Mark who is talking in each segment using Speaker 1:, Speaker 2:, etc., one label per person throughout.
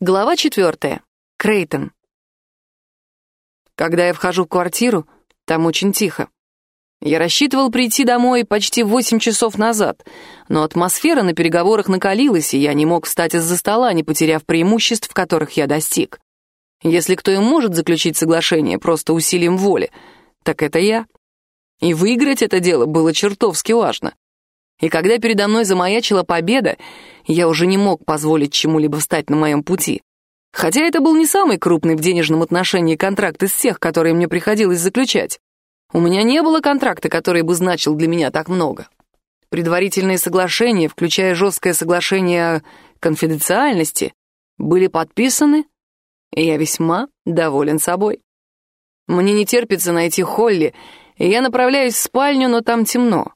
Speaker 1: Глава четвертая. Крейтон. Когда я вхожу в квартиру, там очень тихо. Я рассчитывал прийти домой почти восемь часов назад, но атмосфера на переговорах накалилась, и я не мог встать из-за стола, не потеряв преимуществ, которых я достиг. Если кто и может заключить соглашение просто усилием воли, так это я. И выиграть это дело было чертовски важно. И когда передо мной замаячила победа, я уже не мог позволить чему-либо встать на моем пути. Хотя это был не самый крупный в денежном отношении контракт из всех, которые мне приходилось заключать. У меня не было контракта, который бы значил для меня так много. Предварительные соглашения, включая жесткое соглашение о конфиденциальности, были подписаны, и я весьма доволен собой. Мне не терпится найти Холли, и я направляюсь в спальню, но там темно.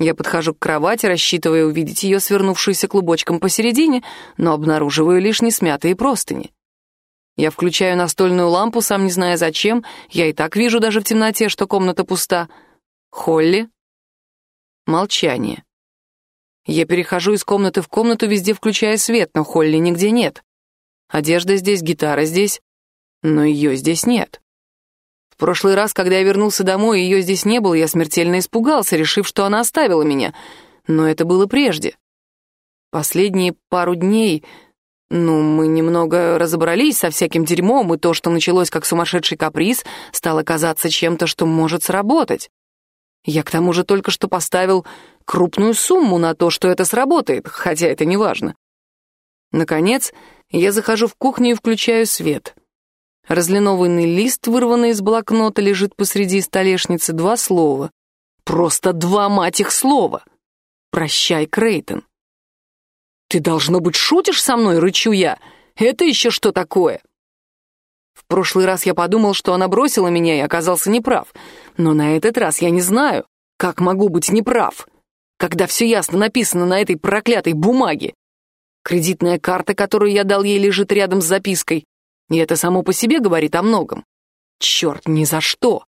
Speaker 1: Я подхожу к кровати, рассчитывая увидеть ее свернувшуюся клубочком посередине, но обнаруживаю лишь несмятые простыни. Я включаю настольную лампу, сам не зная зачем. Я и так вижу даже в темноте, что комната пуста. Холли. Молчание. Я перехожу из комнаты в комнату, везде включая свет, но Холли нигде нет. Одежда здесь, гитара здесь, но ее здесь нет прошлый раз, когда я вернулся домой, ее здесь не было, я смертельно испугался, решив, что она оставила меня. Но это было прежде. Последние пару дней... Ну, мы немного разобрались со всяким дерьмом, и то, что началось как сумасшедший каприз, стало казаться чем-то, что может сработать. Я к тому же только что поставил крупную сумму на то, что это сработает, хотя это не важно. Наконец, я захожу в кухню и включаю свет. Разлинованный лист, вырванный из блокнота, лежит посреди столешницы. Два слова. Просто два, мать их, слова. «Прощай, Крейтон». «Ты, должно быть, шутишь со мной?» — рычу я. «Это еще что такое?» В прошлый раз я подумал, что она бросила меня и оказался неправ. Но на этот раз я не знаю, как могу быть неправ, когда все ясно написано на этой проклятой бумаге. Кредитная карта, которую я дал ей, лежит рядом с запиской. И это само по себе говорит о многом. Черт, ни за что.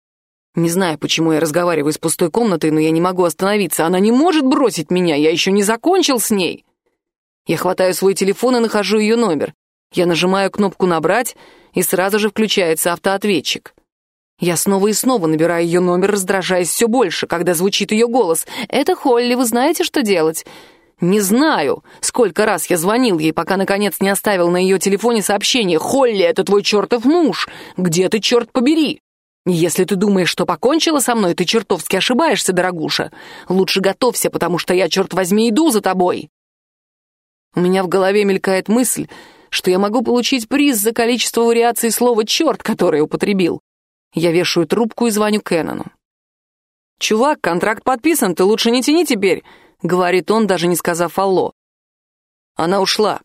Speaker 1: Не знаю, почему я разговариваю с пустой комнатой, но я не могу остановиться. Она не может бросить меня, я еще не закончил с ней. Я хватаю свой телефон и нахожу ее номер. Я нажимаю кнопку «Набрать», и сразу же включается автоответчик. Я снова и снова набираю ее номер, раздражаясь все больше, когда звучит ее голос. «Это Холли, вы знаете, что делать?» Не знаю, сколько раз я звонил ей, пока наконец не оставил на ее телефоне сообщение «Холли, это твой чертов муж! Где ты, черт побери?» «Если ты думаешь, что покончила со мной, ты чертовски ошибаешься, дорогуша. Лучше готовься, потому что я, черт возьми, иду за тобой». У меня в голове мелькает мысль, что я могу получить приз за количество вариаций слова «черт», которое употребил. Я вешаю трубку и звоню Кеннону. «Чувак, контракт подписан, ты лучше не тяни теперь. — говорит он, даже не сказав «алло». «Она ушла».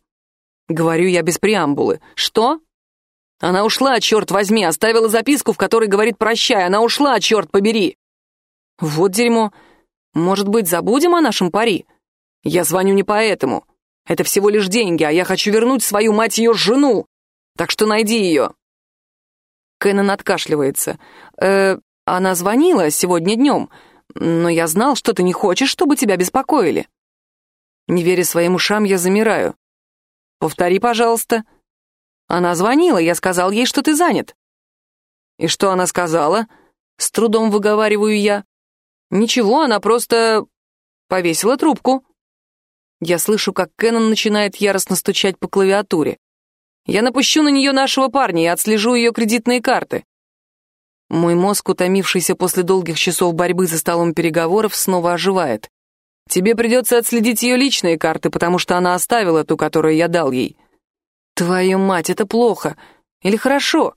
Speaker 1: Говорю я без преамбулы. «Что?» «Она ушла, черт возьми, оставила записку, в которой говорит «прощай». Она ушла, черт побери». «Вот дерьмо. Может быть, забудем о нашем пари?» «Я звоню не поэтому. Это всего лишь деньги, а я хочу вернуть свою мать ее жену. Так что найди ее». Кэннон откашливается. «Э, она звонила сегодня днем но я знал, что ты не хочешь, чтобы тебя беспокоили». Не веря своим ушам, я замираю. «Повтори, пожалуйста». Она звонила, я сказал ей, что ты занят. «И что она сказала?» С трудом выговариваю я. «Ничего, она просто повесила трубку». Я слышу, как Кэнон начинает яростно стучать по клавиатуре. Я напущу на нее нашего парня и отслежу ее кредитные карты. Мой мозг, утомившийся после долгих часов борьбы за столом переговоров, снова оживает. Тебе придется отследить ее личные карты, потому что она оставила ту, которую я дал ей. Твою мать, это плохо. Или хорошо?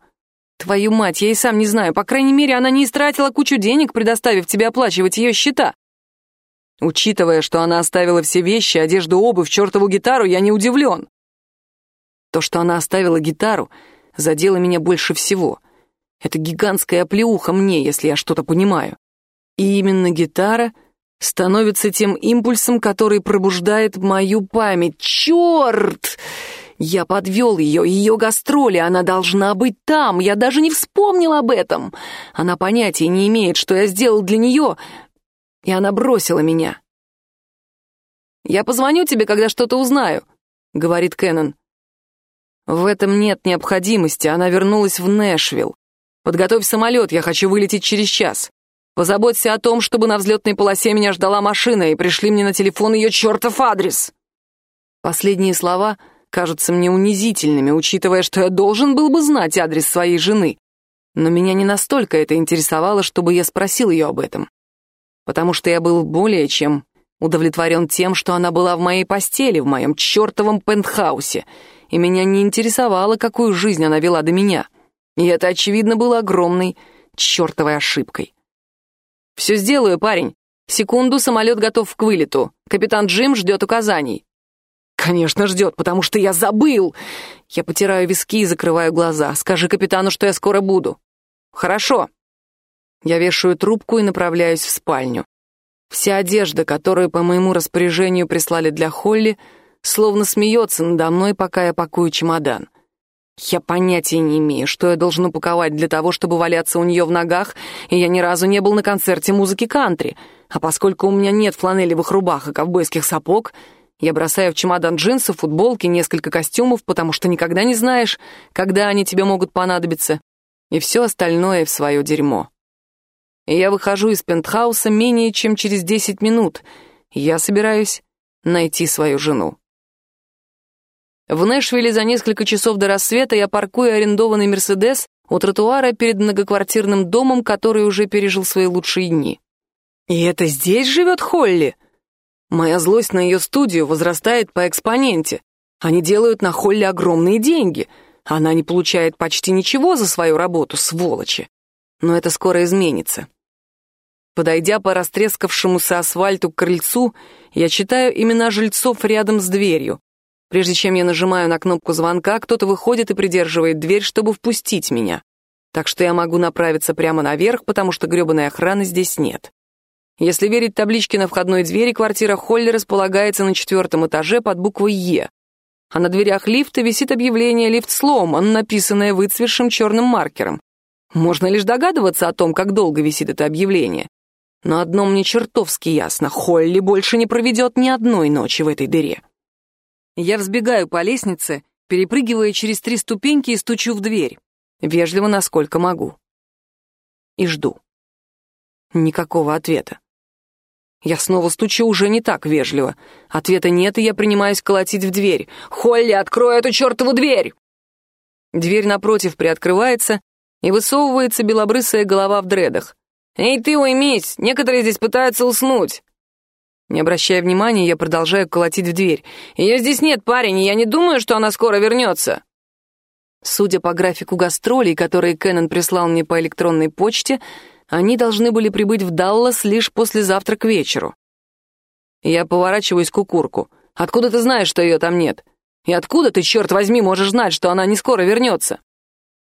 Speaker 1: Твою мать, я и сам не знаю. По крайней мере, она не истратила кучу денег, предоставив тебе оплачивать ее счета. Учитывая, что она оставила все вещи, одежду, обувь, чертову гитару, я не удивлен. То, что она оставила гитару, задело меня больше всего — это гигантская оплеуха мне, если я что-то понимаю. И именно гитара становится тем импульсом, который пробуждает мою память. Черт! Я подвел ее, ее гастроли, она должна быть там, я даже не вспомнил об этом. Она понятия не имеет, что я сделал для нее, и она бросила меня. «Я позвоню тебе, когда что-то узнаю», — говорит Кеннон. В этом нет необходимости, она вернулась в Нэшвилл. Подготовь самолет, я хочу вылететь через час. Позаботься о том, чтобы на взлетной полосе меня ждала машина, и пришли мне на телефон ее чертов адрес. Последние слова кажутся мне унизительными, учитывая, что я должен был бы знать адрес своей жены. Но меня не настолько это интересовало, чтобы я спросил ее об этом. Потому что я был более чем удовлетворен тем, что она была в моей постели, в моем чертовом пентхаусе, и меня не интересовало, какую жизнь она вела до меня. И это, очевидно, было огромной чертовой ошибкой. «Все сделаю, парень. Секунду, самолет готов к вылету. Капитан Джим ждет указаний». «Конечно ждет, потому что я забыл!» Я потираю виски и закрываю глаза. «Скажи капитану, что я скоро буду». «Хорошо». Я вешаю трубку и направляюсь в спальню. Вся одежда, которую по моему распоряжению прислали для Холли, словно смеется надо мной, пока я пакую чемодан. Я понятия не имею, что я должен упаковать для того, чтобы валяться у нее в ногах, и я ни разу не был на концерте музыки кантри. А поскольку у меня нет фланелевых рубах и ковбойских сапог, я бросаю в чемодан джинсы, футболки, несколько костюмов, потому что никогда не знаешь, когда они тебе могут понадобиться, и все остальное в свое дерьмо и я выхожу из пентхауса менее чем через 10 минут. Я собираюсь найти свою жену. В Нэшвилле за несколько часов до рассвета я паркую арендованный «Мерседес» у тротуара перед многоквартирным домом, который уже пережил свои лучшие дни. И это здесь живет Холли? Моя злость на ее студию возрастает по экспоненте. Они делают на Холли огромные деньги. Она не получает почти ничего за свою работу, сволочи. Но это скоро изменится. Подойдя по растрескавшемуся асфальту к крыльцу, я читаю имена жильцов рядом с дверью. Прежде чем я нажимаю на кнопку звонка, кто-то выходит и придерживает дверь, чтобы впустить меня. Так что я могу направиться прямо наверх, потому что грёбаной охраны здесь нет. Если верить табличке на входной двери, квартира Холли располагается на четвертом этаже под буквой «Е». А на дверях лифта висит объявление «Лифт сломан», написанное выцветшим черным маркером. Можно лишь догадываться о том, как долго висит это объявление. Но одно мне чертовски ясно — Холли больше не проведет ни одной ночи в этой дыре. Я взбегаю по лестнице, перепрыгивая через три ступеньки и стучу в дверь. Вежливо, насколько могу. И жду. Никакого ответа. Я снова стучу уже не так вежливо. Ответа нет, и я принимаюсь колотить в дверь. «Холли, открой эту чертову дверь!» Дверь напротив приоткрывается, и высовывается белобрысая голова в дредах. «Эй, ты уймись! Некоторые здесь пытаются уснуть!» Не обращая внимания, я продолжаю колотить в дверь. «Ее здесь нет, парень, и я не думаю, что она скоро вернется!» Судя по графику гастролей, которые Кэннон прислал мне по электронной почте, они должны были прибыть в Даллас лишь послезавтра к вечеру. Я поворачиваюсь к кукурку. «Откуда ты знаешь, что ее там нет? И откуда ты, черт возьми, можешь знать, что она не скоро вернется?»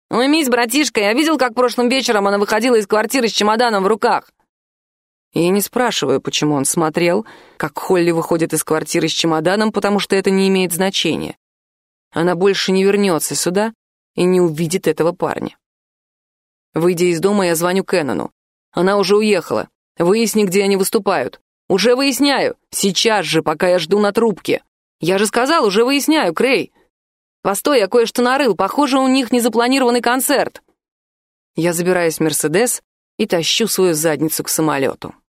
Speaker 1: «Уймись, братишка, я видел, как прошлым вечером она выходила из квартиры с чемоданом в руках». Я не спрашиваю, почему он смотрел, как Холли выходит из квартиры с чемоданом, потому что это не имеет значения. Она больше не вернется сюда и не увидит этого парня. Выйдя из дома, я звоню Кеннону. Она уже уехала. Выясни, где они выступают. Уже выясняю. Сейчас же, пока я жду на трубке. Я же сказал, уже выясняю, Крей. «Постой, я кое-что нарыл. Похоже, у них незапланированный концерт». Я забираюсь в «Мерседес» и тащу свою задницу к самолету.